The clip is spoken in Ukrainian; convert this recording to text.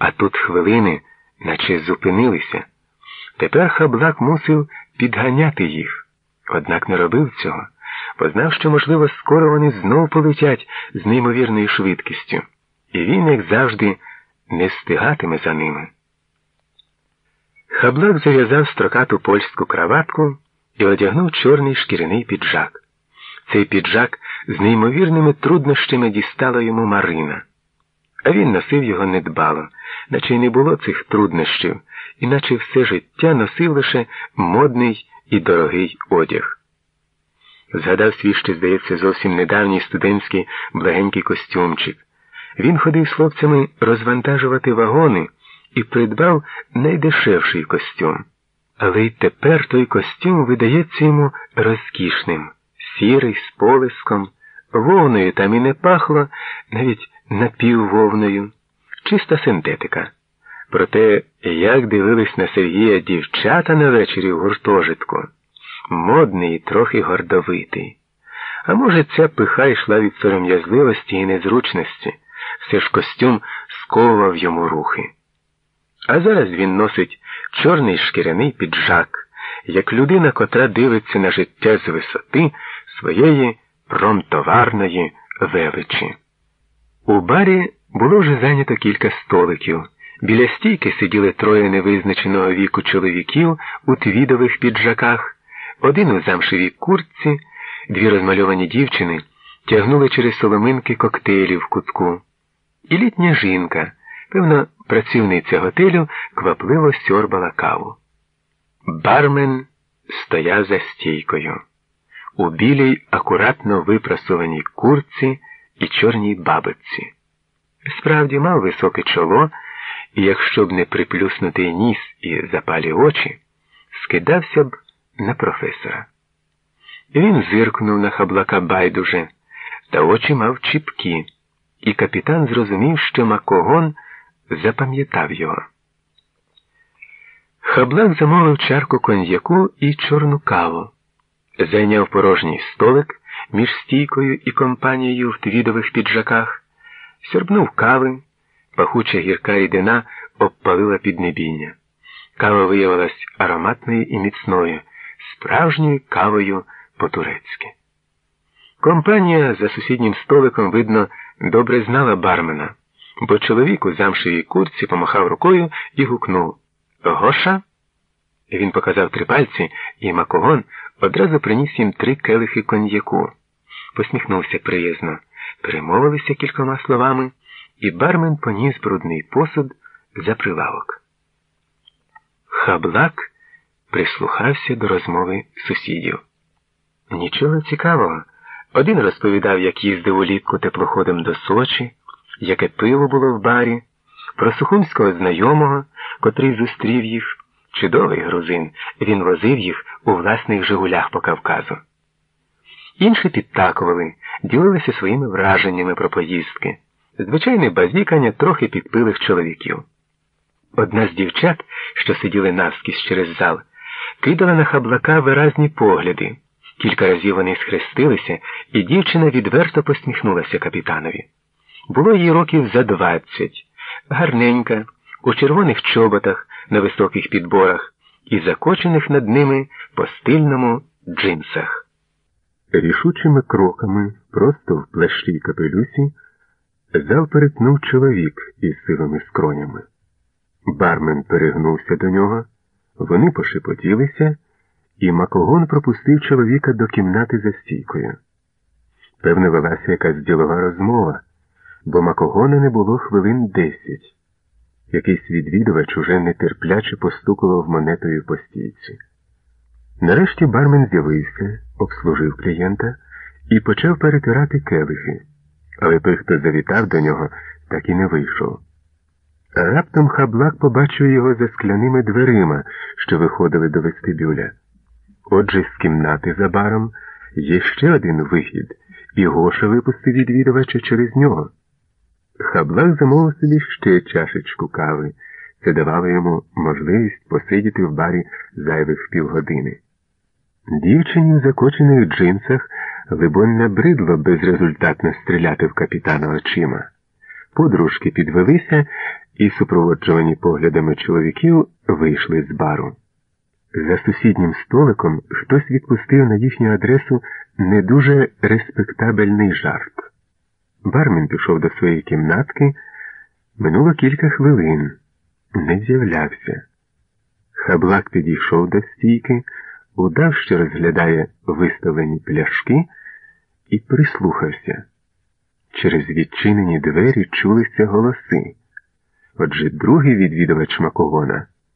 А тут хвилини, наче зупинилися. Тепер хаблак мусив підганяти їх, однак не робив цього, бо знав, що, можливо, скоро вони знов полетять з неймовірною швидкістю, і він, як завжди, не встигатиме за ними. Хаблак зав'язав строкату польську краватку і одягнув чорний шкіряний піджак. Цей піджак з неймовірними труднощами дістала йому Марина, а він носив його недбало, наче й не було цих труднощів, іначе все життя носив лише модний і дорогий одяг. Згадав свій ще, здається, зовсім недавній студентський благенький костюмчик. Він ходив з хлопцями розвантажувати вагони і придбав найдешевший костюм. Але й тепер той костюм видається йому розкішним, сірий, з полиском, вовною там і не пахло, навіть напіввовною, чиста синтетика. Проте, як дивились на Сергія дівчата на вечері в гуртожитку, модний і трохи гордовитий. А може, ця пиха йшла від сором'язливості і незручності, все ж костюм сковував йому рухи. А зараз він носить чорний шкіряний піджак, як людина, котра дивиться на життя з висоти своєї промтоварної величі. У барі було вже зайнято кілька столиків. Біля стійки сиділи троє невизначеного віку чоловіків у твідових піджаках, один у замшевій куртці, дві розмальовані дівчини тягнули через соломинки коктейлі в кутку. І літня жінка, певно, працівниця готелю, квапливо сьорбала каву. Бармен стояв за стійкою, у білій, акуратно випрасованій курці і чорній бабиці. Справді мав високе чоло і, якщо б не приплюснутий ніс і запалі очі, скидався б на професора. Він зиркнув на хаблака байдуже, та очі мав чіпкі, і капітан зрозумів, що Макогон запам'ятав його. Хаблак замовив чарку коньяку і чорну каву, зайняв порожній столик між стійкою і компанією в твідових піджаках, сьорбнув кави. Пахуча гірка рідина обпалила піднебіння. Кава виявилась ароматною і міцною, справжньою кавою по-турецьки. Компанія за сусіднім столиком, видно, добре знала бармена, бо чоловік у замшевій курці помахав рукою і гукнув Гоша? Він показав три пальці, і Макогон одразу приніс їм три келихи коньяку. Посміхнувся приязно, перемовилися кількома словами і бармен поніс брудний посуд за прилавок. Хаблак прислухався до розмови сусідів. Нічого цікавого. Один розповідав, як їздив улітку теплоходом до Сочі, яке пиво було в барі, про сухумського знайомого, котрий зустрів їх, чудовий грузин, він возив їх у власних Жигулях по Кавказу. Інші підтакували, ділилися своїми враженнями про поїздки звичайне базікання трохи підпилих чоловіків. Одна з дівчат, що сиділи навскізь через зал, кидала на хаблака виразні погляди. Кілька разів вони схрестилися, і дівчина відверто посміхнулася капітанові. Було їй років за двадцять, гарненька, у червоних чоботах на високих підборах і закочених над ними по стильному джинсах. Рішучими кроками, просто в плащі капелюсі, Зал перетнув чоловік із сивими скронями. Бармен перегнувся до нього, вони пошепотілися, і Макогон пропустив чоловіка до кімнати за стійкою. Певно, велася якась ділова розмова, бо Макогона не було хвилин десять. Якийсь відвідувач уже нетерпляче постукував монетою по стійці. Нарешті бармен з'явився, обслужив клієнта і почав перетирати келихи але той, хто завітав до нього, так і не вийшов. Раптом хаблак побачив його за скляними дверима, що виходили до вестибюля. Отже, з кімнати за баром є ще один вихід, і Гоша випустив відвідувача через нього. Хаблак замовив собі ще чашечку кави. Це давало йому можливість посидіти в барі зайвих півгодини. Дівчині в закочених джинсах Либонь, набридло безрезультатно стріляти в капітана очима. подружки підвелися і, супроводжувані поглядами чоловіків, вийшли з бару. За сусіднім столиком хтось відпустив на їхню адресу не дуже респектабельний жарт. Бармен пішов до своєї кімнатки. Минуло кілька хвилин, не з'являвся. Хаблак підійшов до стійки, удав, що розглядає виставлені пляшки, і прислухався. Через відчинені двері чулися голоси. Отже, другий відвідувач Макогона